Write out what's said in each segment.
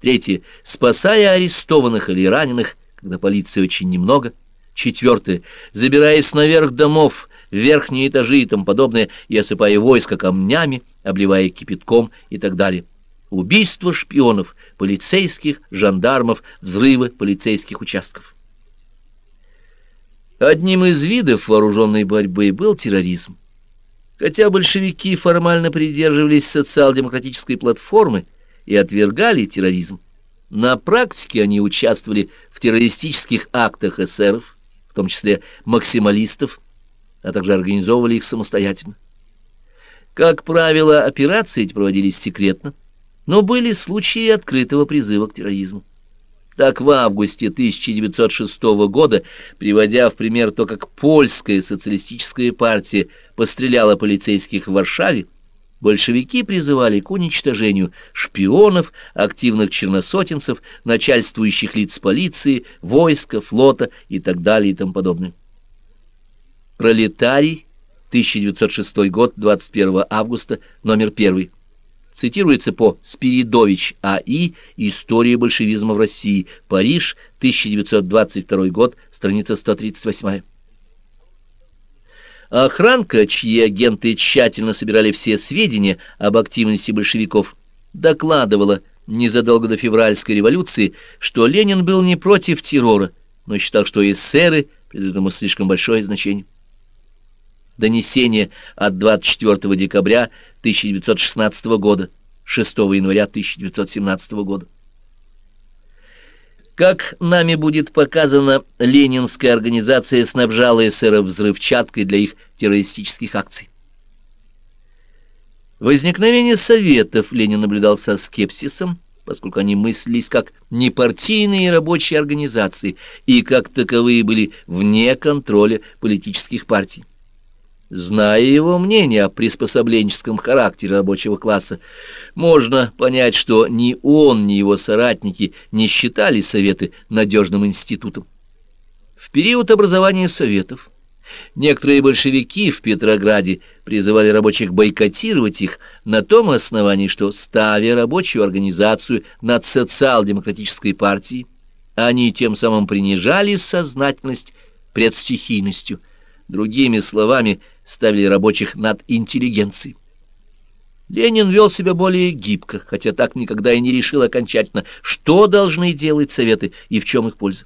Третье. Спасая арестованных или раненых, когда полиции очень немного. Четвертое. Забираясь наверх домов, верхние этажи и тому подобное, и осыпая войско камнями, обливая кипятком и так далее. Убийство шпионов, полицейских, жандармов, взрывы полицейских участков. Одним из видов вооруженной борьбы был терроризм. Хотя большевики формально придерживались социал-демократической платформы и отвергали терроризм, на практике они участвовали в террористических актах эсеров, в том числе максималистов, а также организовывали их самостоятельно. Как правило, операции эти проводились секретно, но были случаи открытого призыва к терроризму. Так в августе 1906 года, приводя в пример то, как польская социалистическая партия постреляла полицейских в Варшаве, большевики призывали к уничтожению шпионов, активных черносотенцев, начальствующих лиц полиции, войска, флота и так далее и тому подобное. Пролетарий, 1906 год, 21 августа, номер 1 цитируется по Спиридович А.И. «История большевизма в России. Париж, 1922 год, страница 138». Охранка, чьи агенты тщательно собирали все сведения об активности большевиков, докладывала незадолго до февральской революции, что Ленин был не против террора, но считал, что эсеры придают ему слишком большое значение. Донесение от 24 декабря 1916 года, 6 января 1917 года. Как нами будет показано, ленинская организация снабжала эсеров взрывчаткой для их террористических акций. Возникновение советов Ленин наблюдал со скепсисом, поскольку они мыслились как непартийные рабочие организации и как таковые были вне контроля политических партий. Зная его мнение о приспособленческом характере рабочего класса, можно понять, что ни он, ни его соратники не считали Советы надежным институтом. В период образования Советов некоторые большевики в Петрограде призывали рабочих бойкотировать их на том основании, что, ставя рабочую организацию над социал-демократической партией, они тем самым принижали сознательность пред стихийностью. Другими словами, ставили рабочих над интеллигенцией. Ленин вел себя более гибко, хотя так никогда и не решил окончательно, что должны делать Советы и в чем их польза.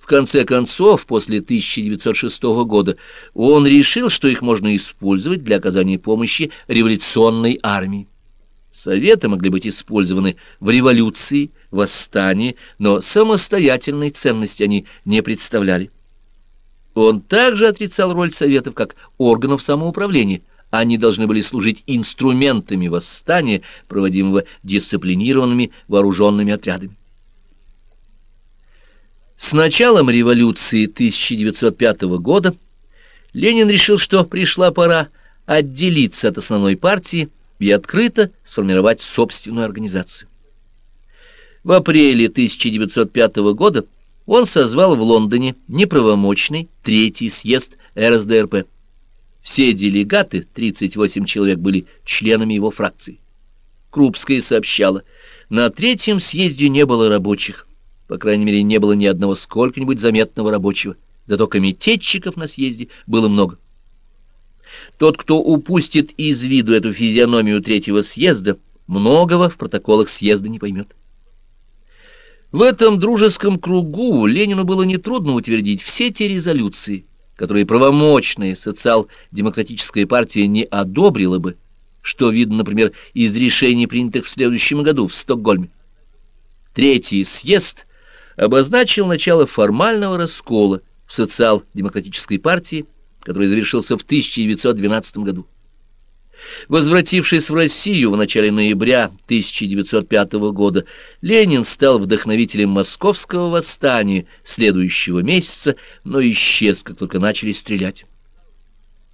В конце концов, после 1906 года, он решил, что их можно использовать для оказания помощи революционной армии. Советы могли быть использованы в революции, восстании, но самостоятельной ценности они не представляли. Он также отрицал роль Советов как органов самоуправления. Они должны были служить инструментами восстания, проводимого дисциплинированными вооруженными отрядами. С началом революции 1905 года Ленин решил, что пришла пора отделиться от основной партии и открыто сформировать собственную организацию. В апреле 1905 года он созвал в Лондоне неправомочный третий съезд РСДРП. Все делегаты, 38 человек, были членами его фракции. Крупская сообщала, на третьем съезде не было рабочих, по крайней мере, не было ни одного сколько-нибудь заметного рабочего, зато комитетчиков на съезде было много. Тот, кто упустит из виду эту физиономию третьего съезда, многого в протоколах съезда не поймет. В этом дружеском кругу Ленину было нетрудно утвердить все те резолюции, которые правомочная социал-демократическая партия не одобрила бы, что видно, например, из решений, принятых в следующем году в Стокгольме. Третий съезд обозначил начало формального раскола в социал-демократической партии, который завершился в 1912 году. Возвратившись в Россию в начале ноября 1905 года, Ленин стал вдохновителем московского восстания следующего месяца, но исчез, как только начали стрелять.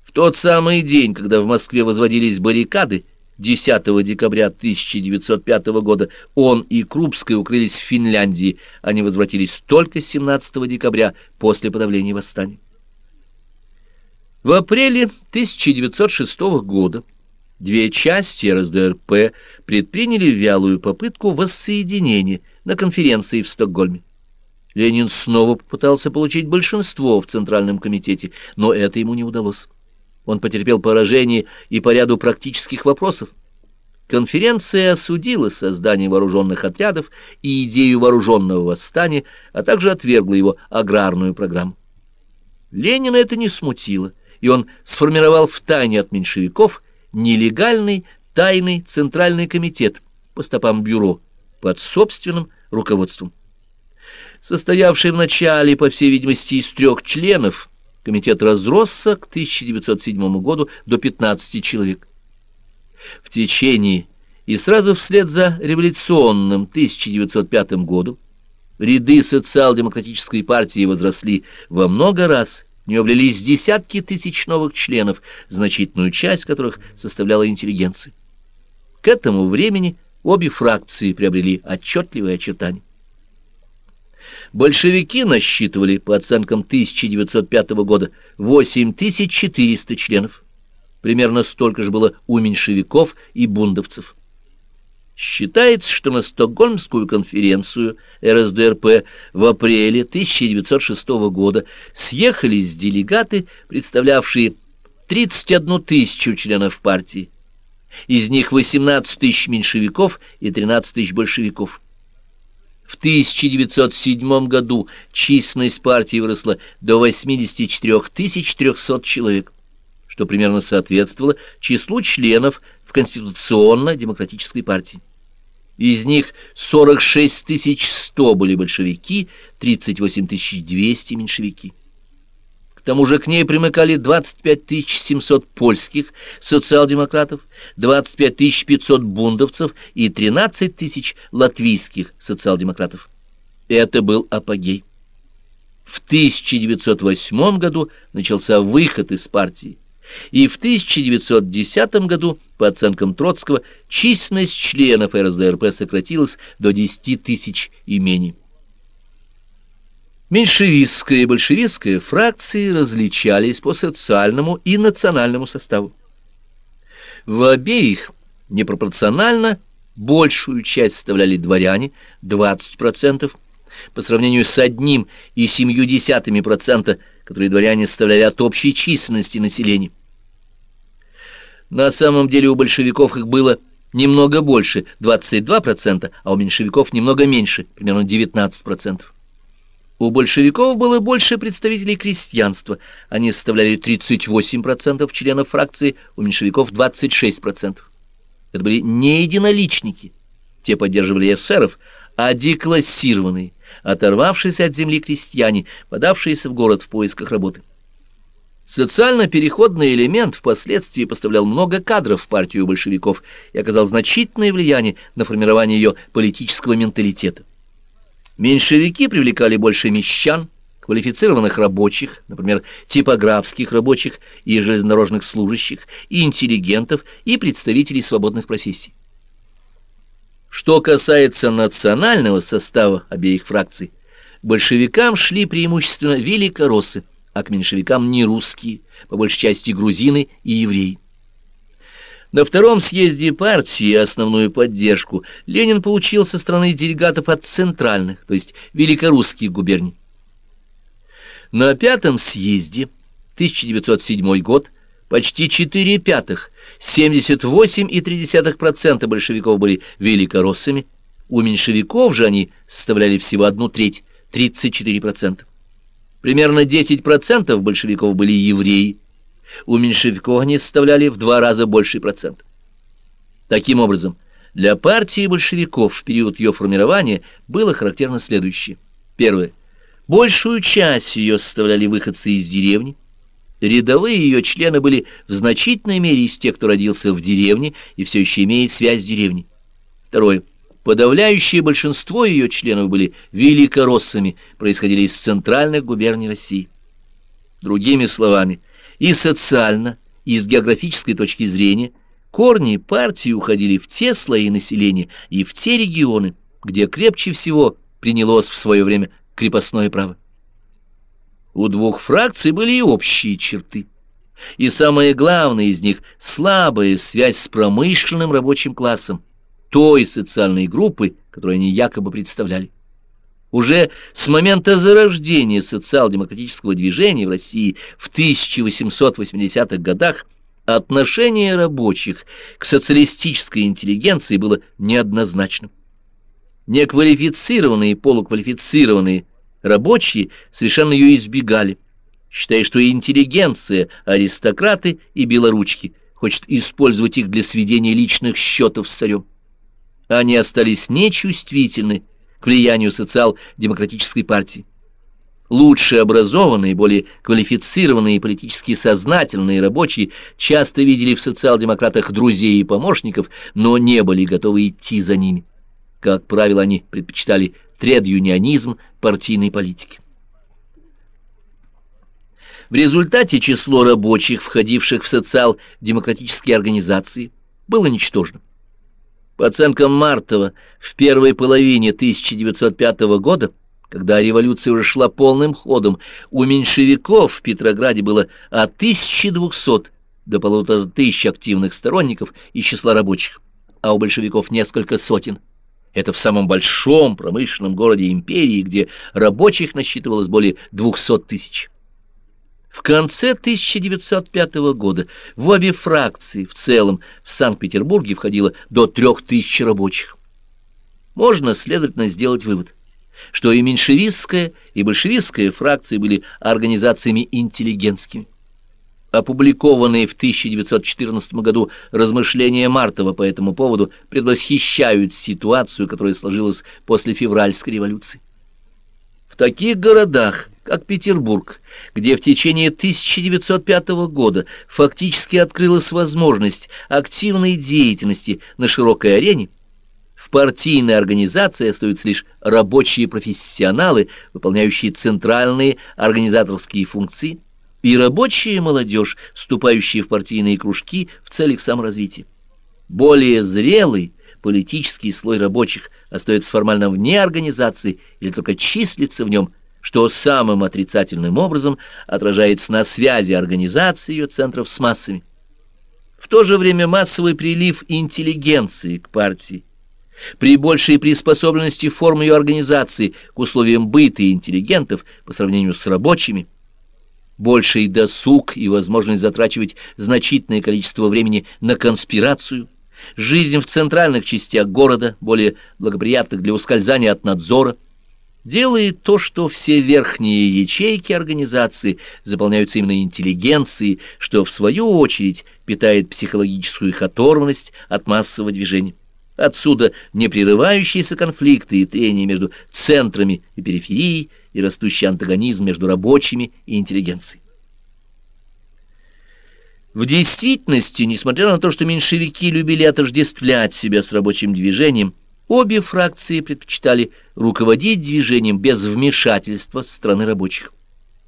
В тот самый день, когда в Москве возводились баррикады, 10 декабря 1905 года он и Крупская укрылись в Финляндии, они возвратились только 17 декабря после подавления восстания. В апреле 1906 года Две части РСДРП предприняли вялую попытку воссоединения на конференции в Стокгольме. Ленин снова попытался получить большинство в Центральном комитете, но это ему не удалось. Он потерпел поражение и по ряду практических вопросов. Конференция осудила создание вооруженных отрядов и идею вооруженного восстания, а также отвергла его аграрную программу. Ленина это не смутило, и он сформировал в тайне от меньшевиков нелегальный тайный центральный комитет по стопам бюро под собственным руководством. Состоявший вначале, по всей видимости, из трех членов, комитет разросся к 1907 году до 15 человек. В течение и сразу вслед за революционным 1905 годом ряды социал-демократической партии возросли во много раз, нее влились десятки тысяч новых членов, значительную часть которых составляла интеллигенция. К этому времени обе фракции приобрели отчетливые очертания. Большевики насчитывали, по оценкам 1905 года, 8400 членов. Примерно столько же было у меньшевиков и бундовцев. Считается, что на Стокгольмскую конференцию РСДРП в апреле 1906 года съехались делегаты, представлявшие 31 тысячу членов партии. Из них 18 тысяч меньшевиков и 13 тысяч большевиков. В 1907 году численность партии выросла до 84 300 человек, что примерно соответствовало числу членов в Конституционно-демократической партии. Из них 46 100 были большевики, 38 200 меньшевики. К тому же к ней примыкали 25 700 польских социал-демократов, 25 500 бундовцев и 13 тысяч латвийских социал-демократов. Это был апогей. В 1908 году начался выход из партии и в 1910 году, по оценкам Троцкого, численность членов РСДРП сократилась до 10 тысяч имений. Меньшевистская и большевистская фракции различались по социальному и национальному составу. В обеих непропорционально большую часть составляли дворяне, 20%, по сравнению с одним и семью десятыми процента, которые дворяне составляли от общей численности населения. На самом деле у большевиков их было немного больше, 22%, а у меньшевиков немного меньше, примерно 19%. У большевиков было больше представителей крестьянства, они составляли 38% членов фракции, у меньшевиков 26%. Это были не единоличники, те поддерживали эсеров, а деклассированные, оторвавшиеся от земли крестьяне, подавшиеся в город в поисках работы. Социально-переходный элемент впоследствии поставлял много кадров в партию большевиков и оказал значительное влияние на формирование ее политического менталитета. Меньшевики привлекали больше мещан, квалифицированных рабочих, например, типографских рабочих и железнодорожных служащих, и интеллигентов, и представителей свободных профессий. Что касается национального состава обеих фракций, большевикам шли преимущественно великороссы, а к меньшевикам не русские, по большей части грузины и евреи. На втором съезде партии основную поддержку Ленин получил со стороны делегатов от центральных, то есть великорусских губерний. На пятом съезде, 1907 год, почти 4 пятых, 78,3% большевиков были великороссами, у меньшевиков же они составляли всего одну треть, 34%. Примерно 10% большевиков были евреи. У меньшевиков они составляли в два раза больший процент. Таким образом, для партии большевиков в период ее формирования было характерно следующее. Первое. Большую часть ее составляли выходцы из деревни. Рядовые ее члены были в значительной мере из тех, кто родился в деревне и все еще имеет связь с деревней. Второе. Подавляющее большинство ее членов были великороссами, происходили из центральных губерний России. Другими словами, и социально, и с географической точки зрения, корни партии уходили в те слои населения и в те регионы, где крепче всего принялось в свое время крепостное право. У двух фракций были и общие черты. И самое главное из них – слабая связь с промышленным рабочим классом, той социальной группы, которую они якобы представляли. Уже с момента зарождения социал-демократического движения в России в 1880-х годах отношение рабочих к социалистической интеллигенции было неоднозначным. Неквалифицированные и полуквалифицированные рабочие совершенно ее избегали, считая, что интеллигенция, аристократы и белоручки хочет использовать их для сведения личных счетов с царем. Они остались нечувствительны к влиянию социал-демократической партии. Лучше образованные, более квалифицированные политически сознательные рабочие часто видели в социал-демократах друзей и помощников, но не были готовы идти за ними. Как правило, они предпочитали тредюнионизм партийной политики. В результате число рабочих, входивших в социал-демократические организации, было ничтожным. По оценкам Мартова, в первой половине 1905 года, когда революция уже шла полным ходом, у меньшевиков в Петрограде было от 1200 до полутора тысяч активных сторонников из числа рабочих, а у большевиков несколько сотен. Это в самом большом промышленном городе империи, где рабочих насчитывалось более 200 тысяч. В конце 1905 года в обе фракции в целом в Санкт-Петербурге входило до трех тысяч рабочих. Можно, следовательно, сделать вывод, что и меньшевистская, и большевистская фракции были организациями интеллигентскими. Опубликованные в 1914 году размышления Мартова по этому поводу предвосхищают ситуацию, которая сложилась после февральской революции. В таких городах, как Петербург, где в течение 1905 года фактически открылась возможность активной деятельности на широкой арене, в партийной организации остаются лишь рабочие профессионалы, выполняющие центральные организаторские функции, и рабочая молодежь, вступающая в партийные кружки в целях саморазвития. Более зрелый политический слой рабочих остается формально вне организации или только числится в нем – что самым отрицательным образом отражается на связи организации ее центров с массами. В то же время массовый прилив интеллигенции к партии, при большей приспособленности форм ее организации к условиям быта интеллигентов по сравнению с рабочими, больший досуг и возможность затрачивать значительное количество времени на конспирацию, жизнь в центральных частях города, более благоприятных для ускользания от надзора, делает то, что все верхние ячейки организации заполняются именно интеллигенцией, что в свою очередь питает психологическую их оторванность от массового движения. Отсюда непрерывающиеся конфликты и трения между центрами и периферией и растущий антагонизм между рабочими и интеллигенцией. В действительности, несмотря на то, что меньшевики любили отождествлять себя с рабочим движением, Обе фракции предпочитали руководить движением без вмешательства со стороны рабочих.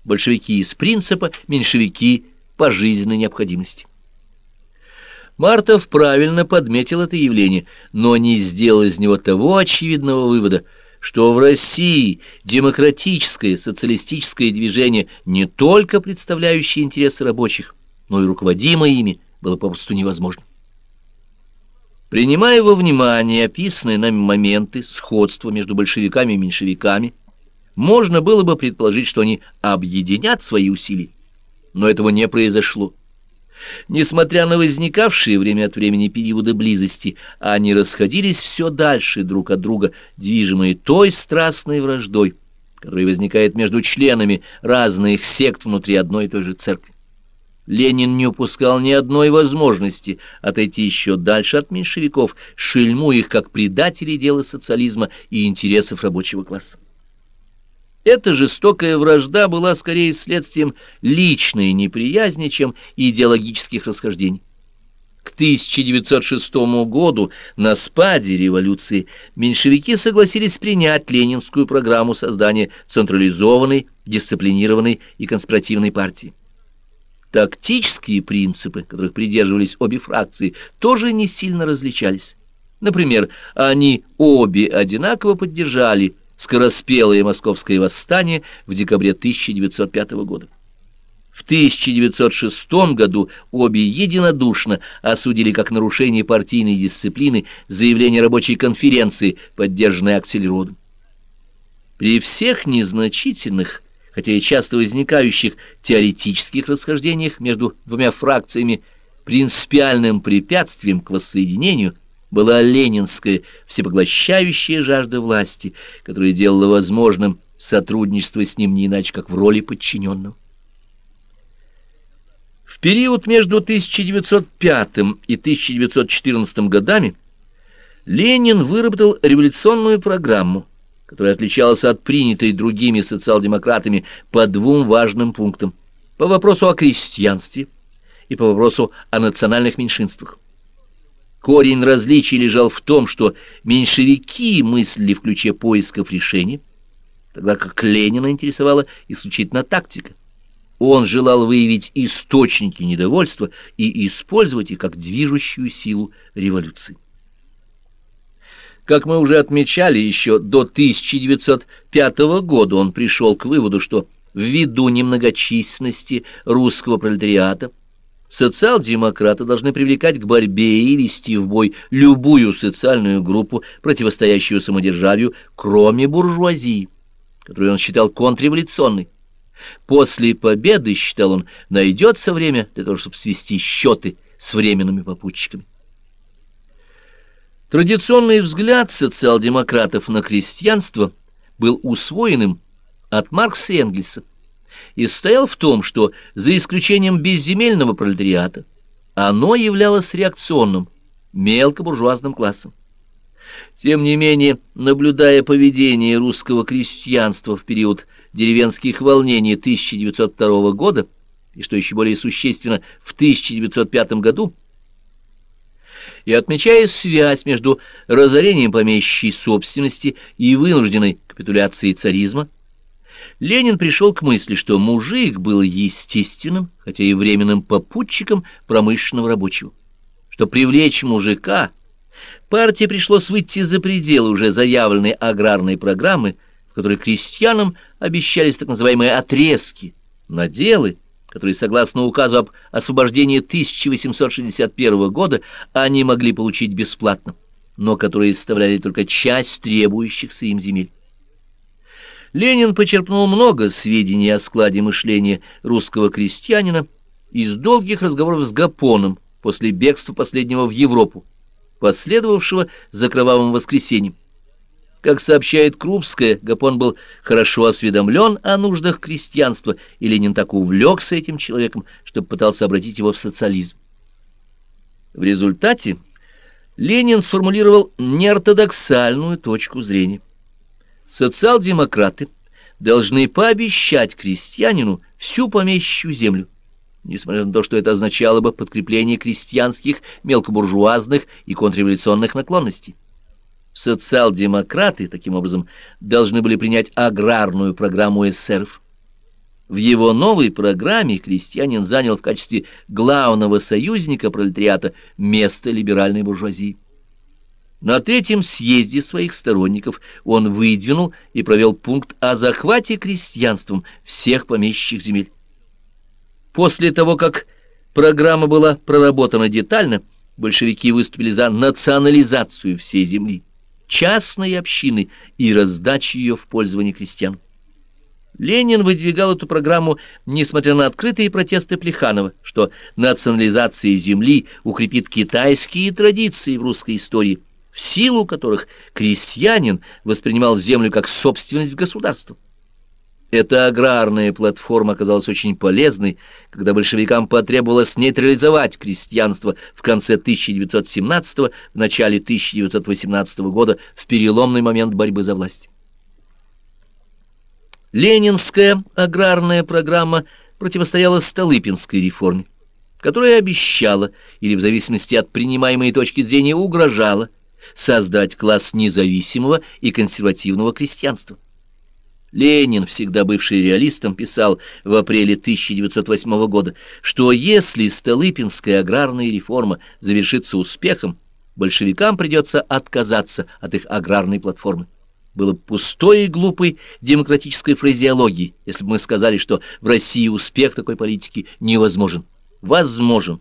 Большевики из принципа, меньшевики по жизненной необходимости. Мартов правильно подметил это явление, но не сделал из него того очевидного вывода, что в России демократическое социалистическое движение, не только представляющее интересы рабочих, но и руководимое ими, было попросту невозможно. Принимая во внимание описанные нами моменты сходства между большевиками и меньшевиками, можно было бы предположить, что они объединят свои усилия. Но этого не произошло. Несмотря на возникавшие время от времени периоды близости, они расходились все дальше друг от друга, движимые той страстной враждой, которая возникает между членами разных сект внутри одной и той же церкви. Ленин не упускал ни одной возможности отойти еще дальше от меньшевиков, шельму их как предателей дела социализма и интересов рабочего класса. Эта жестокая вражда была скорее следствием личной неприязни, чем идеологических расхождений. К 1906 году на спаде революции меньшевики согласились принять ленинскую программу создания централизованной, дисциплинированной и конспиративной партии. Тактические принципы, которых придерживались обе фракции, тоже не сильно различались. Например, они обе одинаково поддержали скороспелое московское восстание в декабре 1905 года. В 1906 году обе единодушно осудили как нарушение партийной дисциплины заявление рабочей конференции, поддержанной Аксельродом. При всех незначительных, хотя и часто возникающих теоретических расхождениях между двумя фракциями, принципиальным препятствием к воссоединению была ленинская всепоглощающая жажда власти, которая делала возможным сотрудничество с ним не иначе, как в роли подчиненного. В период между 1905 и 1914 годами Ленин выработал революционную программу, которая отличалась от принятой другими социал-демократами по двум важным пунктам. По вопросу о крестьянстве и по вопросу о национальных меньшинствах. Корень различий лежал в том, что меньшевики мыслили в ключе поисков решений, тогда как Ленина интересовала исключительно тактика. Он желал выявить источники недовольства и использовать их как движущую силу революции. Как мы уже отмечали, еще до 1905 года он пришел к выводу, что ввиду немногочисленности русского пролетариата социал-демократы должны привлекать к борьбе и вести в бой любую социальную группу, противостоящую самодержавию, кроме буржуазии, которую он считал контрреволюционной. После победы, считал он, найдется время для того, чтобы свести счеты с временными попутчиками. Традиционный взгляд социал-демократов на крестьянство был усвоенным от Маркса и Энгельса и стоял в том, что за исключением безземельного пролетариата оно являлось реакционным, мелкобуржуазным классом. Тем не менее, наблюдая поведение русского крестьянства в период деревенских волнений 1902 года, и, что еще более существенно, в 1905 году, и отмечая связь между разорением помещичьей собственности и вынужденной капитуляцией царизма, Ленин пришел к мысли, что мужик был естественным, хотя и временным попутчиком промышленного рабочего, что привлечь мужика партии пришлось выйти за пределы уже заявленной аграрной программы, в которой крестьянам обещались так называемые отрезки, наделы, которые, согласно указу об освобождении 1861 года, они могли получить бесплатно, но которые составляли только часть требующихся им земель. Ленин почерпнул много сведений о складе мышления русского крестьянина из долгих разговоров с Гапоном после бегства последнего в Европу, последовавшего за кровавым воскресеньем. Как сообщает Крупская, Гапон был хорошо осведомлен о нуждах крестьянства, и Ленин так увлекся этим человеком, что пытался обратить его в социализм. В результате Ленин сформулировал неортодоксальную точку зрения. Социал-демократы должны пообещать крестьянину всю помещичью землю, несмотря на то, что это означало бы подкрепление крестьянских, мелкобуржуазных и контрреволюционных наклонностей. Социал-демократы, таким образом, должны были принять аграрную программу эсеров. В его новой программе крестьянин занял в качестве главного союзника пролетариата место либеральной буржуазии. На третьем съезде своих сторонников он выдвинул и провел пункт о захвате крестьянством всех помещичьих земель. После того, как программа была проработана детально, большевики выступили за национализацию всей земли, частной общины и раздачу ее в пользование крестьян. Ленин выдвигал эту программу, несмотря на открытые протесты Плеханова, что национализация земли укрепит китайские традиции в русской истории – в силу которых крестьянин воспринимал землю как собственность государства. Эта аграрная платформа оказалась очень полезной, когда большевикам потребовалось нейтрализовать крестьянство в конце 1917 в начале 1918 года в переломный момент борьбы за власть. Ленинская аграрная программа противостояла Столыпинской реформе, которая обещала, или в зависимости от принимаемой точки зрения угрожала, создать класс независимого и консервативного крестьянства. Ленин, всегда бывший реалистом, писал в апреле 1908 года, что если Столыпинская аграрная реформа завершится успехом, большевикам придется отказаться от их аграрной платформы. было пустой и глупой демократической фразеологией, если бы мы сказали, что в России успех такой политики невозможен. Возможен.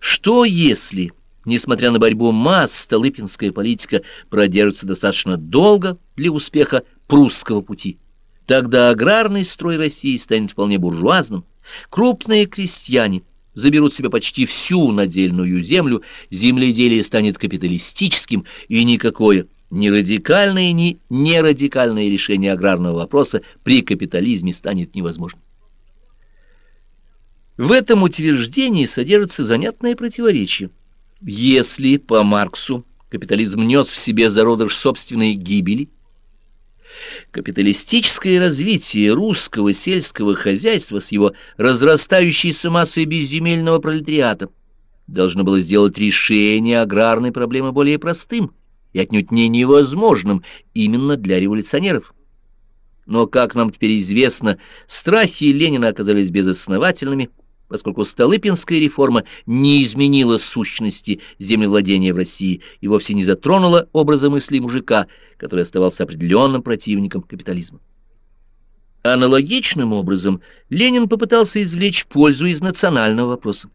Что если, несмотря на борьбу масс, столыпинская политика продержится достаточно долго для успеха прусского пути? Тогда аграрный строй России станет вполне буржуазным. Крупные крестьяне заберут себе почти всю надельную землю, земледелие станет капиталистическим, и никакое ни радикальное, ни нерадикальное решение аграрного вопроса при капитализме станет невозможным. В этом утверждении содержится занятное противоречие. Если, по Марксу, капитализм нес в себе зародыш собственной гибели, Капиталистическое развитие русского сельского хозяйства с его разрастающейся массой безземельного пролетариата должно было сделать решение аграрной проблемы более простым и отнюдь не невозможным именно для революционеров. Но, как нам теперь известно, страхи Ленина оказались безосновательными, поскольку Столыпинская реформа не изменила сущности землевладения в России и вовсе не затронула образа мысли мужика, который оставался определенным противником капитализма. Аналогичным образом Ленин попытался извлечь пользу из национального вопроса.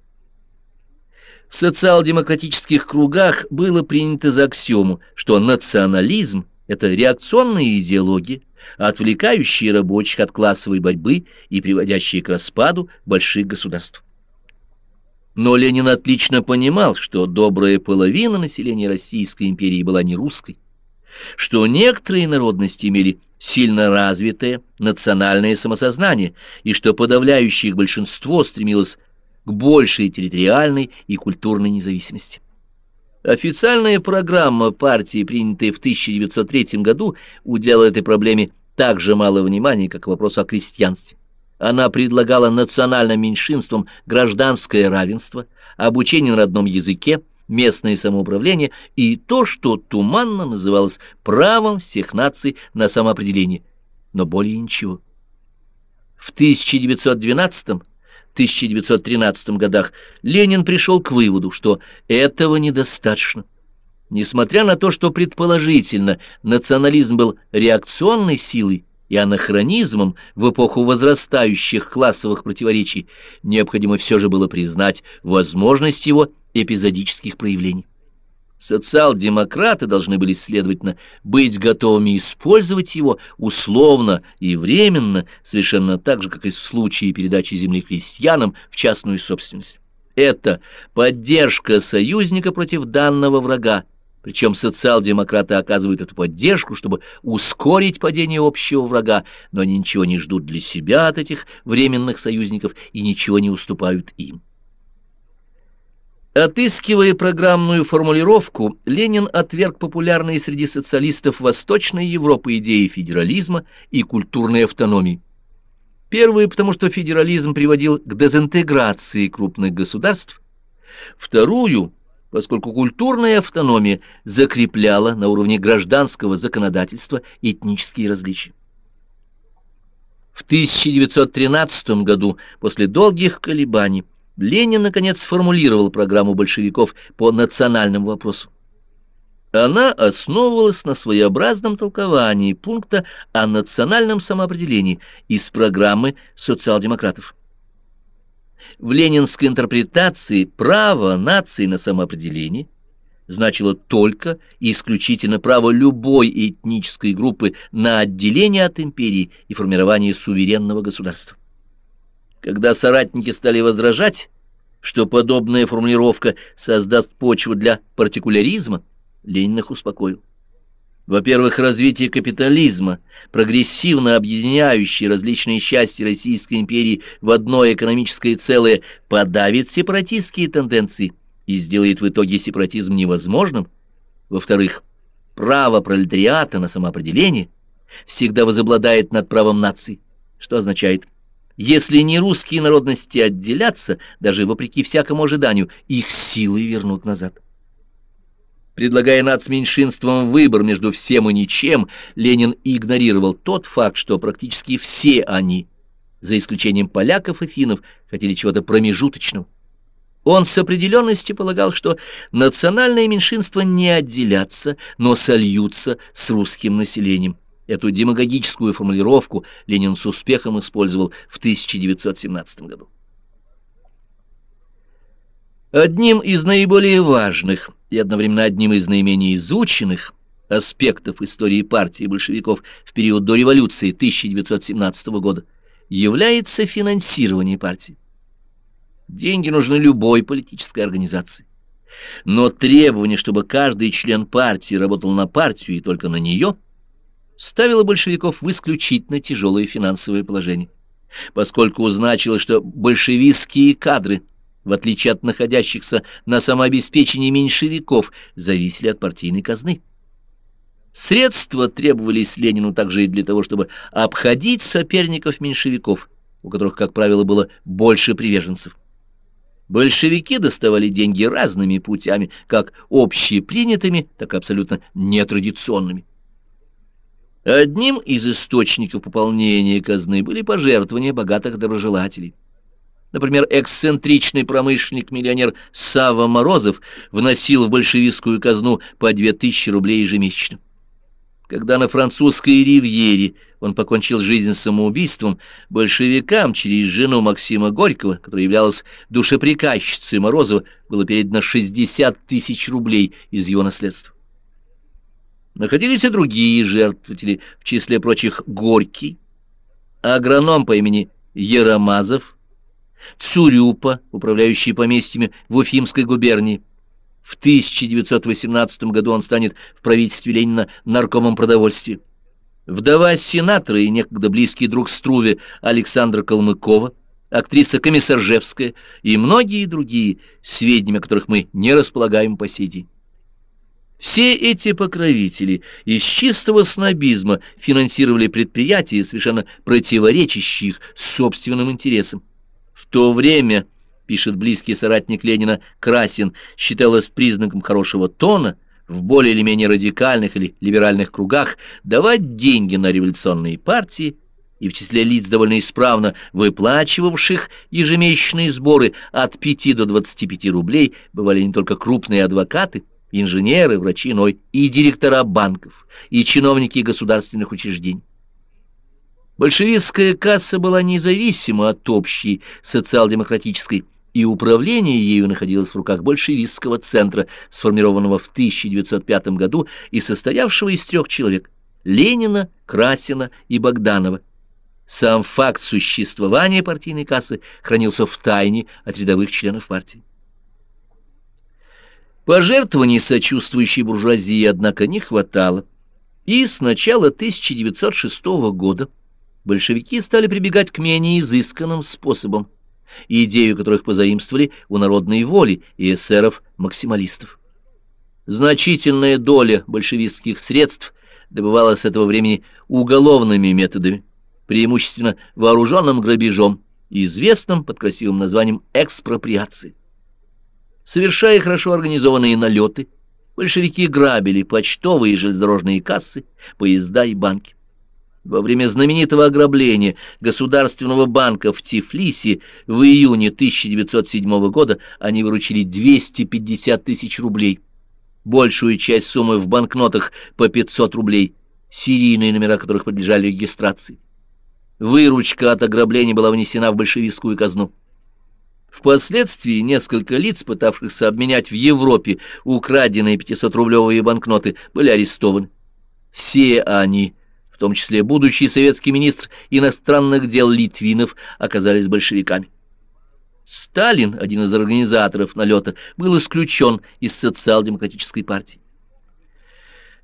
В социал-демократических кругах было принято за аксиому, что национализм – это реакционная идеология, отвлекающие рабочих от классовой борьбы и приводящие к распаду больших государств. Но Ленин отлично понимал, что добрая половина населения Российской империи была не русской, что некоторые народности имели сильно развитое национальное самосознание и что подавляющее их большинство стремилось к большей территориальной и культурной независимости. Официальная программа партии, принятая в 1903 году, уделяла этой проблеме так же мало внимания, как вопросу о крестьянстве. Она предлагала национальным меньшинствам гражданское равенство, обучение на родном языке, местное самоуправление и то, что туманно называлось правом всех наций на самоопределение, но более ничего. В 1912 1913 годах Ленин пришел к выводу, что этого недостаточно. Несмотря на то, что предположительно национализм был реакционной силой и анахронизмом в эпоху возрастающих классовых противоречий, необходимо все же было признать возможность его эпизодических проявлений. Социал-демократы должны были, следовательно, быть готовыми использовать его условно и временно, совершенно так же, как и в случае передачи земли крестьянам в частную собственность. Это поддержка союзника против данного врага, причем социал-демократы оказывают эту поддержку, чтобы ускорить падение общего врага, но они ничего не ждут для себя от этих временных союзников и ничего не уступают им. Отыскивая программную формулировку, Ленин отверг популярные среди социалистов Восточной Европы идеи федерализма и культурной автономии. Первое, потому что федерализм приводил к дезинтеграции крупных государств. Вторую, поскольку культурная автономия закрепляла на уровне гражданского законодательства этнические различия. В 1913 году, после долгих колебаний, Ленин, наконец, сформулировал программу большевиков по национальному вопросу. Она основывалась на своеобразном толковании пункта о национальном самоопределении из программы социал-демократов. В ленинской интерпретации право нации на самоопределение значило только и исключительно право любой этнической группы на отделение от империи и формирование суверенного государства. Когда соратники стали возражать, что подобная формулировка создаст почву для партикуляризма, Ленин их успокоил. Во-первых, развитие капитализма, прогрессивно объединяющее различные части Российской империи в одно экономическое целое, подавит сепаратистские тенденции и сделает в итоге сепаратизм невозможным. Во-вторых, право пролетариата на самоопределение всегда возобладает над правом нации, что означает – если не русские народности отделятся, даже вопреки всякому ожиданию, их силы вернут назад. Предлагая нацменьшинствам выбор между всем и ничем, Ленин игнорировал тот факт, что практически все они, за исключением поляков и финнов, хотели чего-то промежуточного. Он с определенностью полагал, что национальные меньшинства не отделятся, но сольются с русским населением. Эту демагогическую формулировку Ленин с успехом использовал в 1917 году. Одним из наиболее важных и одновременно одним из наименее изученных аспектов истории партии большевиков в период до революции 1917 года является финансирование партии. Деньги нужны любой политической организации. Но требование, чтобы каждый член партии работал на партию и только на нее, ставило большевиков в исключительно тяжелое финансовое положение, поскольку значилось, что большевистские кадры, в отличие от находящихся на самообеспечении меньшевиков, зависели от партийной казны. Средства требовались Ленину также и для того, чтобы обходить соперников-меньшевиков, у которых, как правило, было больше приверженцев. Большевики доставали деньги разными путями, как общепринятыми, так и абсолютно нетрадиционными. Одним из источников пополнения казны были пожертвования богатых доброжелателей. Например, эксцентричный промышленник-миллионер Сава Морозов вносил в большевистскую казну по 2000 рублей ежемесячно. Когда на французской ривьере он покончил жизнь самоубийством, большевикам через жену Максима Горького, которая являлась душеприказчицей Морозова, было передано 60 тысяч рублей из его наследства. Находились и другие жертвователи, в числе прочих Горький, агроном по имени Еромазов, Цурюпа, управляющий поместьями в Уфимской губернии, в 1918 году он станет в правительстве Ленина наркомом продовольствия. Вдова сенатора и некогда близкий друг Струве Александра Калмыкова, актриса Комиссаржевская и многие другие, сведениями о которых мы не располагаем по сей день. Все эти покровители из чистого снобизма финансировали предприятия, совершенно противоречащие их собственным интересам. В то время пишет близкий соратник Ленина Красин, считалось признаком хорошего тона в более или менее радикальных или либеральных кругах давать деньги на революционные партии, и в числе лиц довольно исправно выплачивавших ежемесячные сборы от 5 до 25 рублей бывали не только крупные адвокаты, инженеры, врачи, но и директора банков, и чиновники государственных учреждений. Большевистская касса была независима от общей социал-демократической, и управление ею находилось в руках большевистского центра, сформированного в 1905 году и состоявшего из трех человек – Ленина, Красина и Богданова. Сам факт существования партийной кассы хранился в тайне от рядовых членов партии. Пожертвований сочувствующей буржуазии, однако, не хватало, и с начала 1906 года большевики стали прибегать к менее изысканным способам – идею которых позаимствовали у народной воли и эсеров-максималистов. Значительная доля большевистских средств добывалась с этого времени уголовными методами, преимущественно вооруженным грабежом, известным под красивым названием экспроприации. Совершая хорошо организованные налеты, большевики грабили почтовые и железнодорожные кассы, поезда и банки. Во время знаменитого ограбления Государственного банка в Тифлисе в июне 1907 года они выручили 250 тысяч рублей. Большую часть суммы в банкнотах по 500 рублей, серийные номера которых подлежали регистрации. Выручка от ограбления была внесена в большевистскую казну. Впоследствии несколько лиц, пытавшихся обменять в Европе украденные 500-рублевые банкноты, были арестованы. Все они том числе будущий советский министр иностранных дел Литвинов, оказались большевиками. Сталин, один из организаторов налета, был исключен из социал-демократической партии.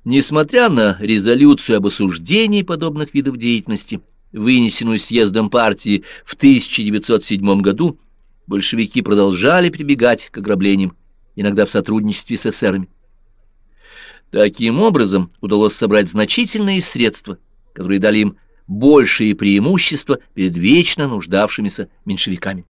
Несмотря на резолюцию об осуждении подобных видов деятельности, вынесенную съездом партии в 1907 году, большевики продолжали прибегать к ограблениям, иногда в сотрудничестве с эсерами. Таким образом удалось собрать значительные средства – которые дали им большие преимущества перед вечно нуждавшимися меньшевиками.